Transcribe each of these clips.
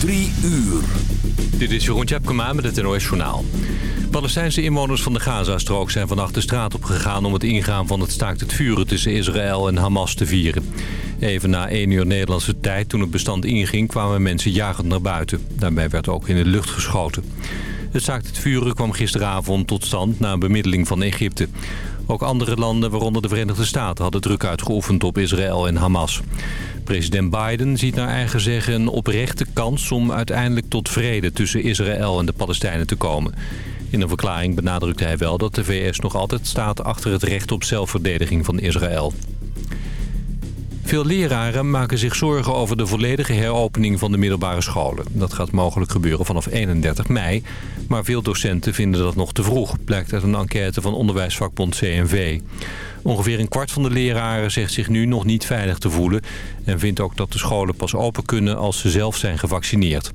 Drie uur. Dit is Jeroen Tjepkema met het NOS Journaal. Palestijnse inwoners van de Gazastrook zijn vannacht de straat op gegaan... om het ingaan van het staakt het vuren tussen Israël en Hamas te vieren. Even na 1 uur Nederlandse tijd, toen het bestand inging... kwamen mensen jagend naar buiten. Daarbij werd ook in de lucht geschoten. Het staakt het vuren kwam gisteravond tot stand na een bemiddeling van Egypte. Ook andere landen, waaronder de Verenigde Staten, hadden druk uitgeoefend op Israël en Hamas. President Biden ziet naar eigen zeggen een oprechte kans om uiteindelijk tot vrede tussen Israël en de Palestijnen te komen. In een verklaring benadrukte hij wel dat de VS nog altijd staat achter het recht op zelfverdediging van Israël. Veel leraren maken zich zorgen over de volledige heropening van de middelbare scholen. Dat gaat mogelijk gebeuren vanaf 31 mei. Maar veel docenten vinden dat nog te vroeg, blijkt uit een enquête van onderwijsvakbond CNV. Ongeveer een kwart van de leraren zegt zich nu nog niet veilig te voelen... en vindt ook dat de scholen pas open kunnen als ze zelf zijn gevaccineerd.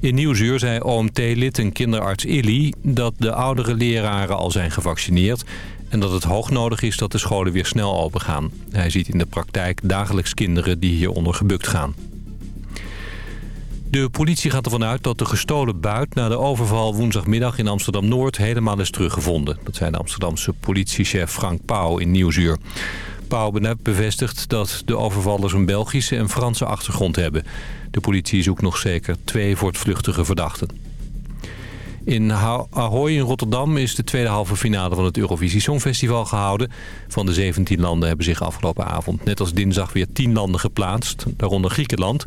In Nieuwsuur zei OMT-lid en kinderarts Illy dat de oudere leraren al zijn gevaccineerd... en dat het hoog nodig is dat de scholen weer snel open gaan. Hij ziet in de praktijk dagelijks kinderen die hieronder gebukt gaan. De politie gaat ervan uit dat de gestolen buit na de overval woensdagmiddag in Amsterdam-Noord helemaal is teruggevonden. Dat zei de Amsterdamse politiechef Frank Pauw in Nieuwsuur. Pauw bevestigt dat de overvallers een Belgische en Franse achtergrond hebben. De politie zoekt nog zeker twee voortvluchtige verdachten. In Ahoy in Rotterdam is de tweede halve finale van het Eurovisie Songfestival gehouden. Van de 17 landen hebben zich afgelopen avond net als dinsdag weer 10 landen geplaatst. Daaronder Griekenland.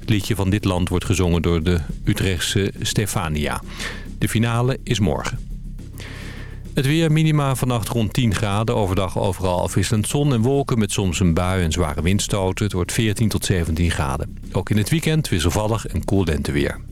Het liedje van dit land wordt gezongen door de Utrechtse Stefania. De finale is morgen. Het weer minima vannacht rond 10 graden. Overdag overal afwisselend zon en wolken met soms een bui en zware windstoten. Het wordt 14 tot 17 graden. Ook in het weekend wisselvallig en koel lenteweer.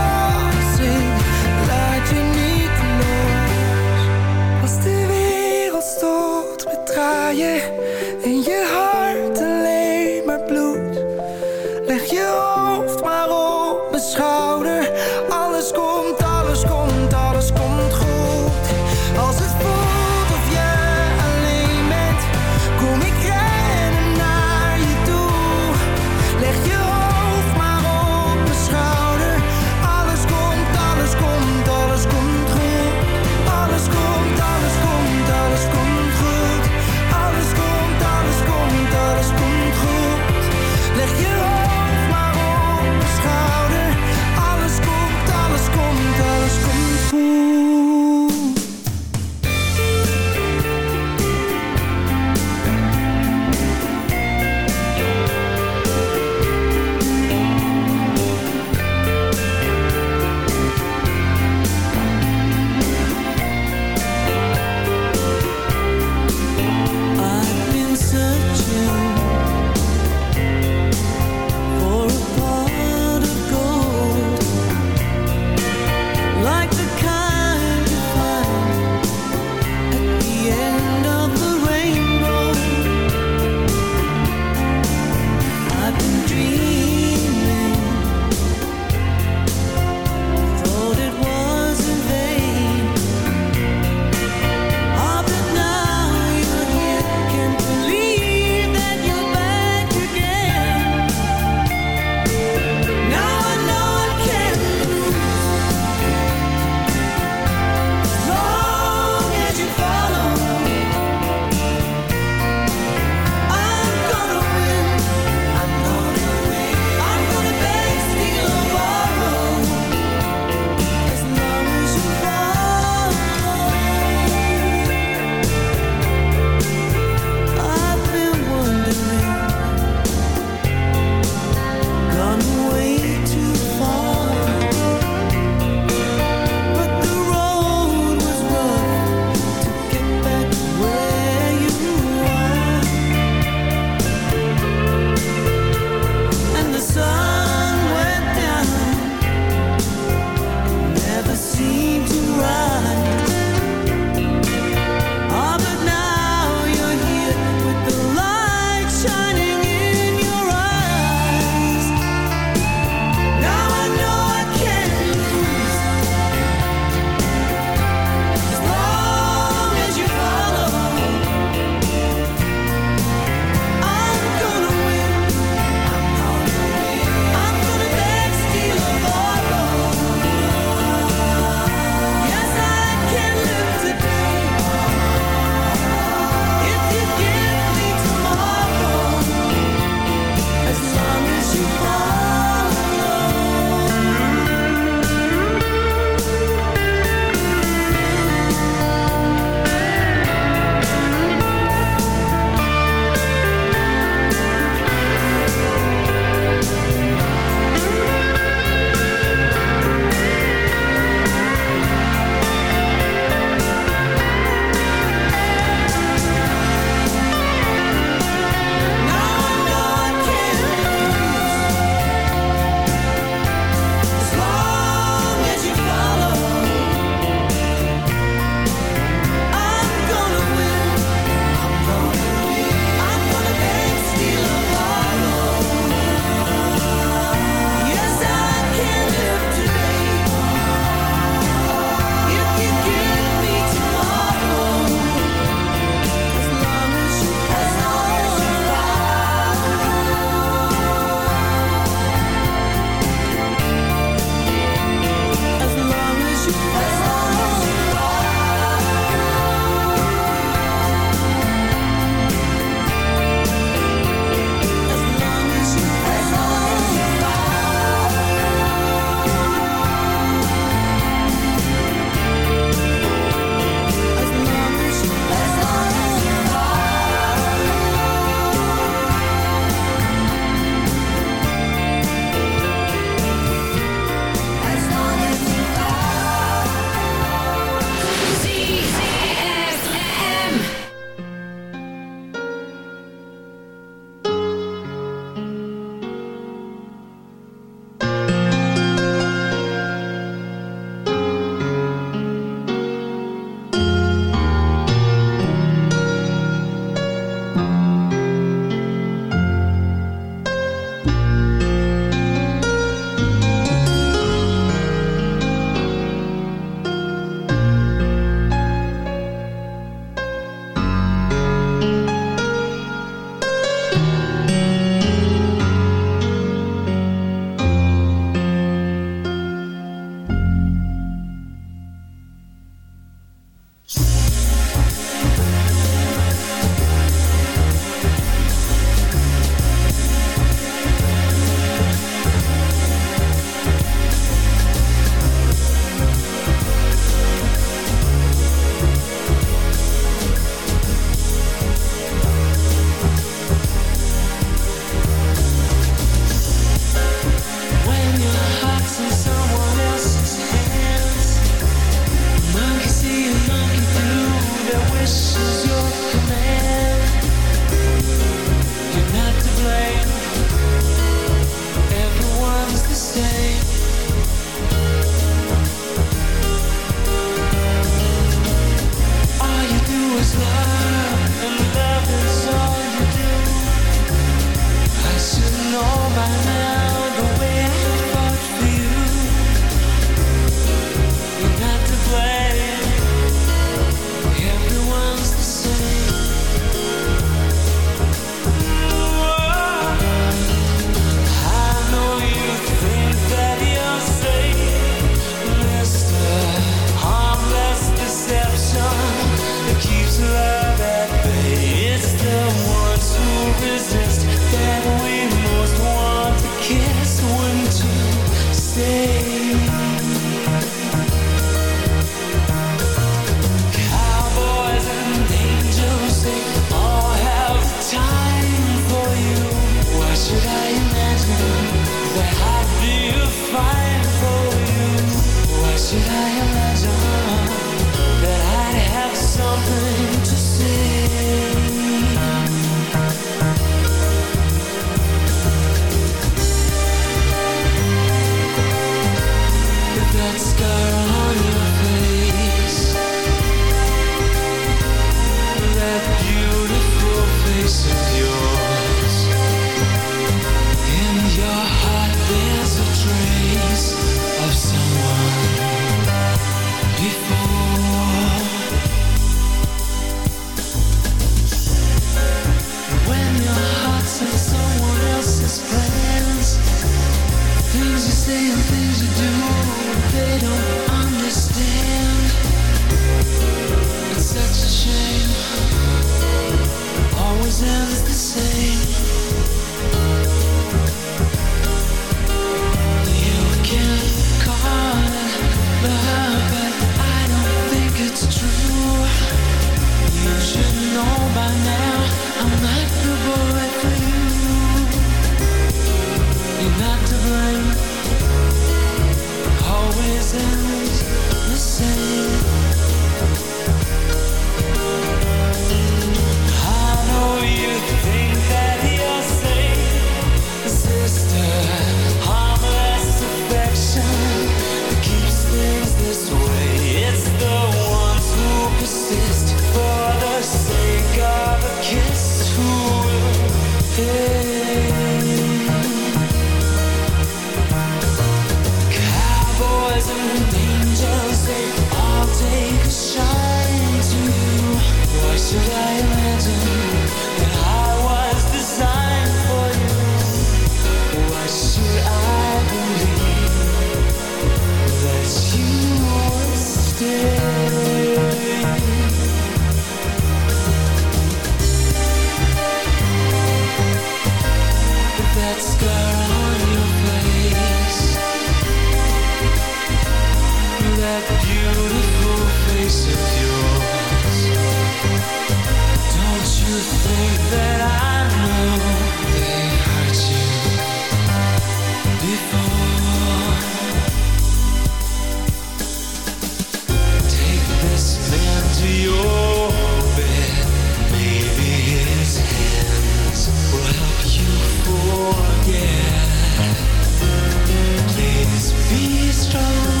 strong.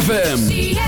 ZFM.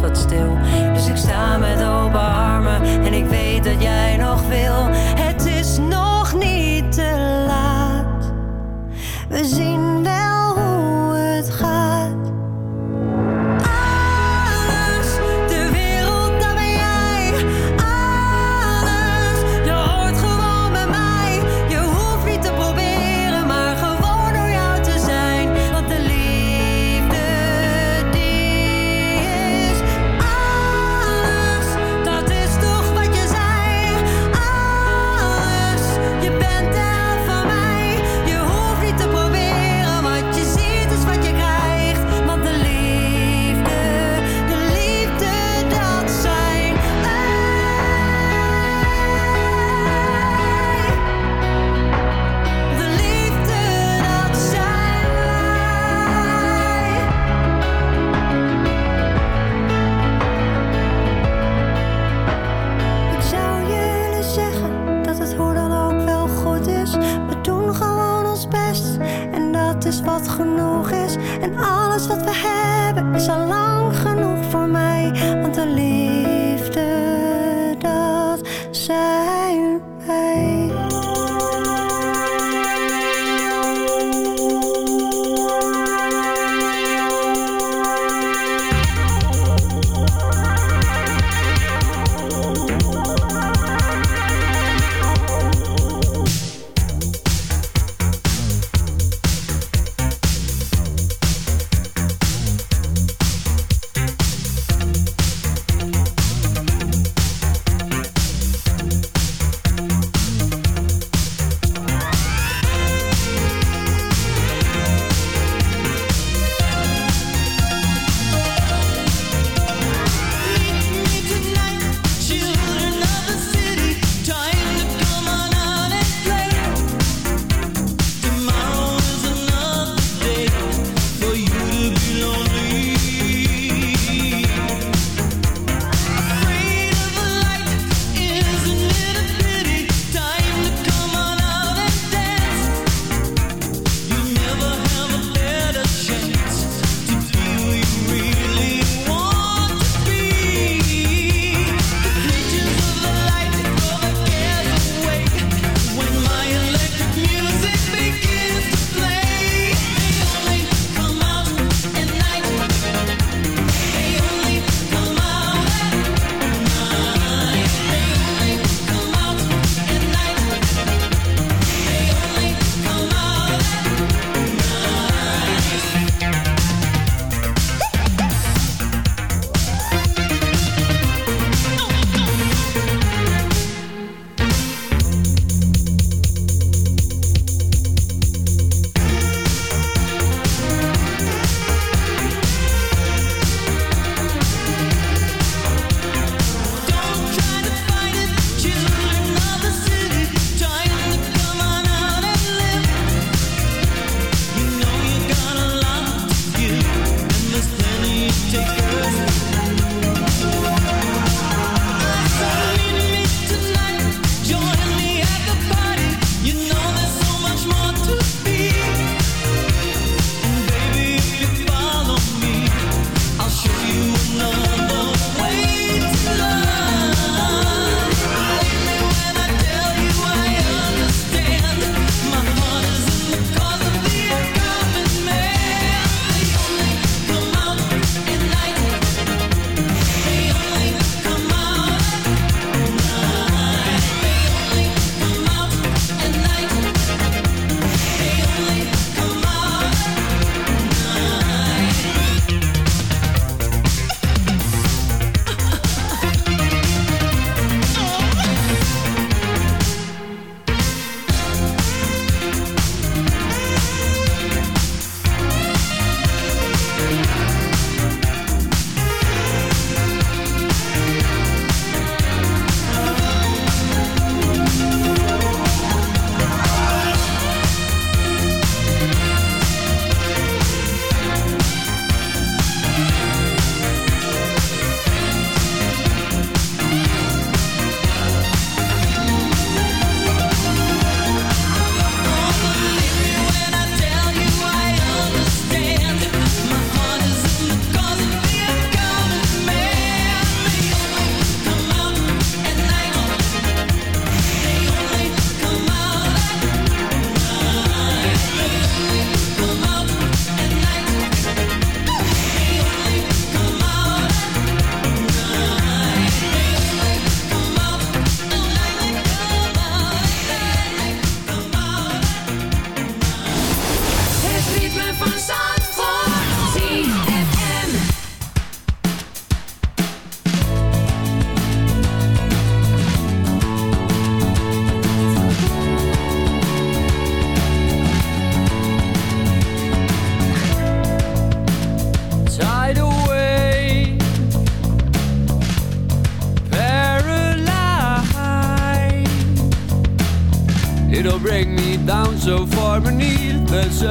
was wat stil.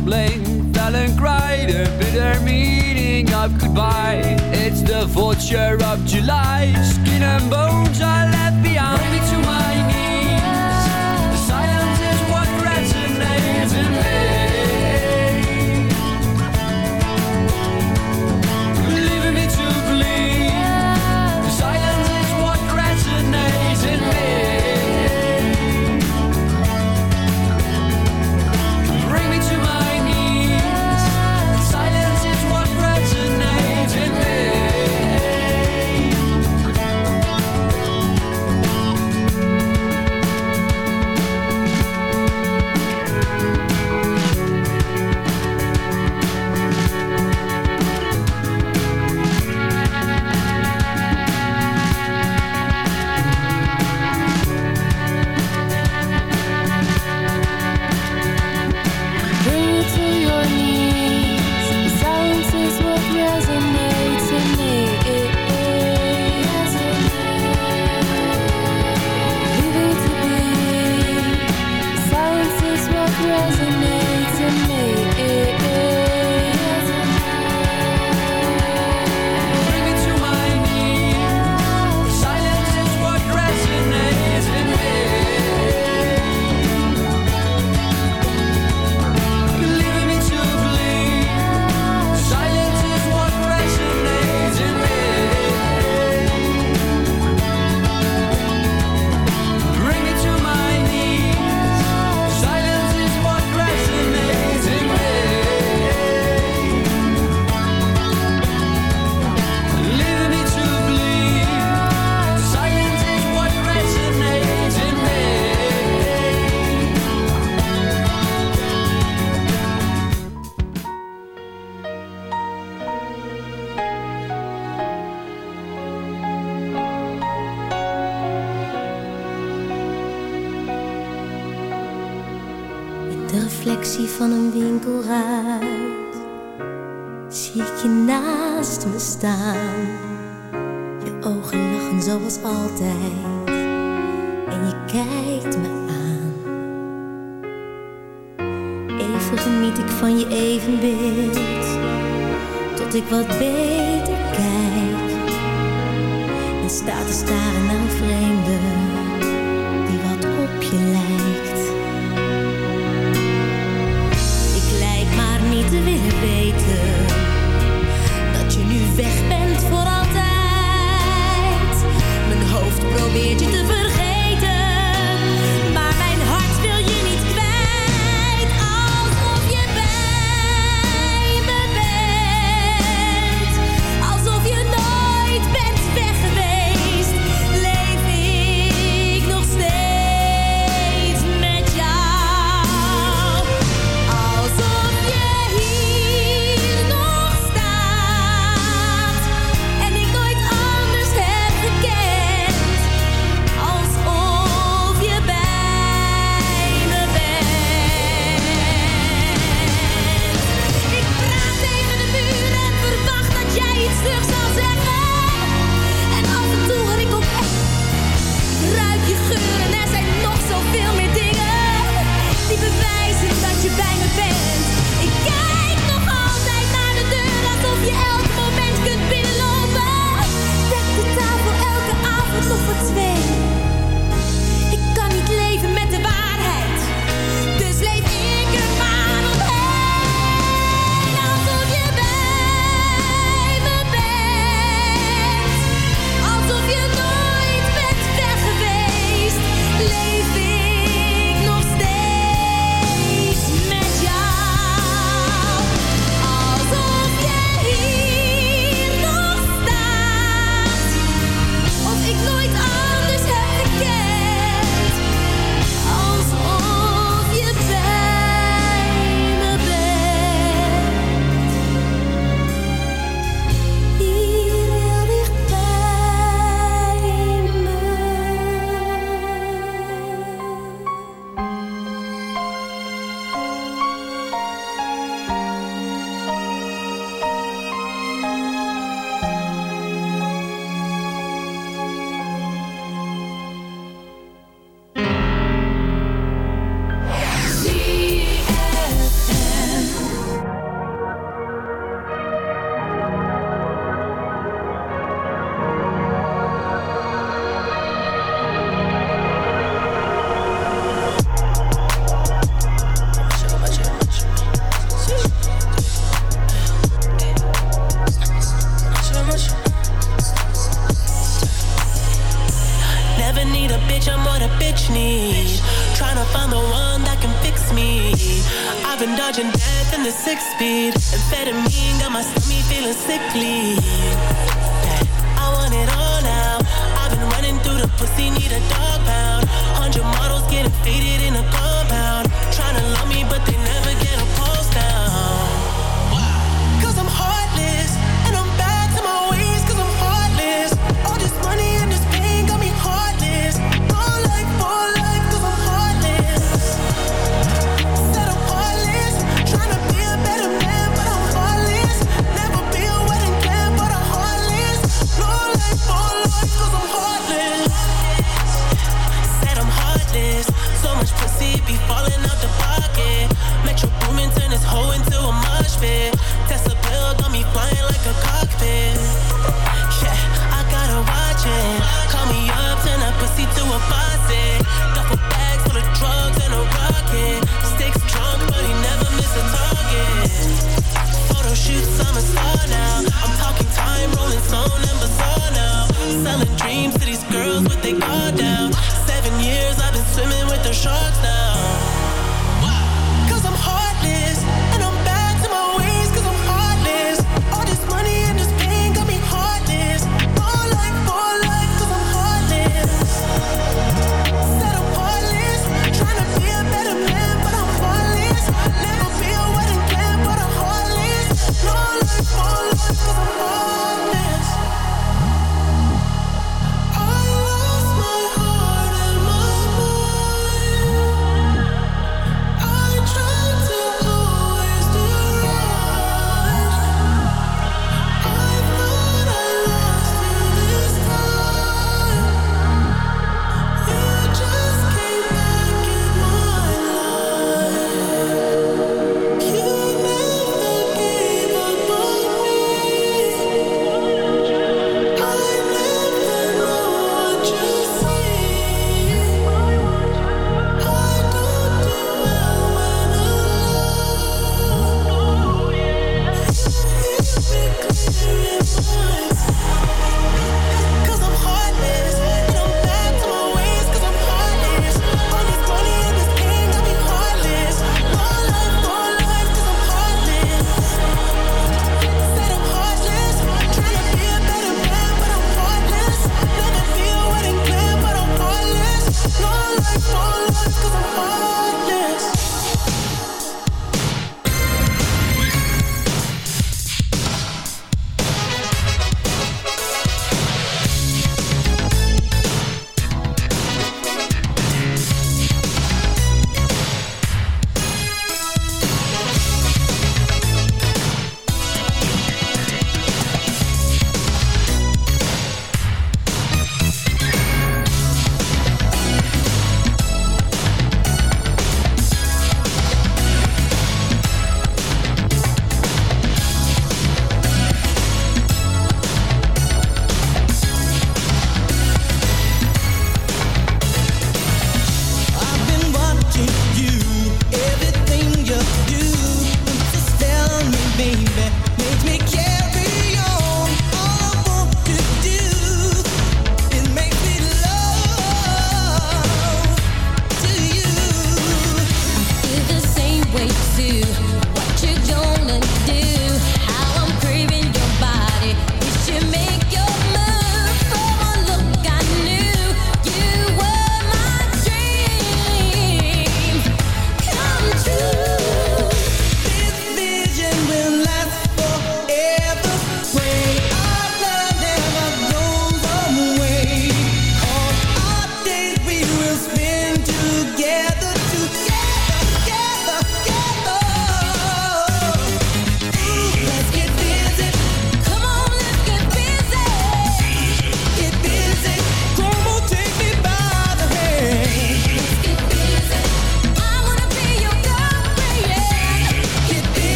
blame Fell and cried a bitter meaning of goodbye. It's the vulture of July. Skin and bones are left.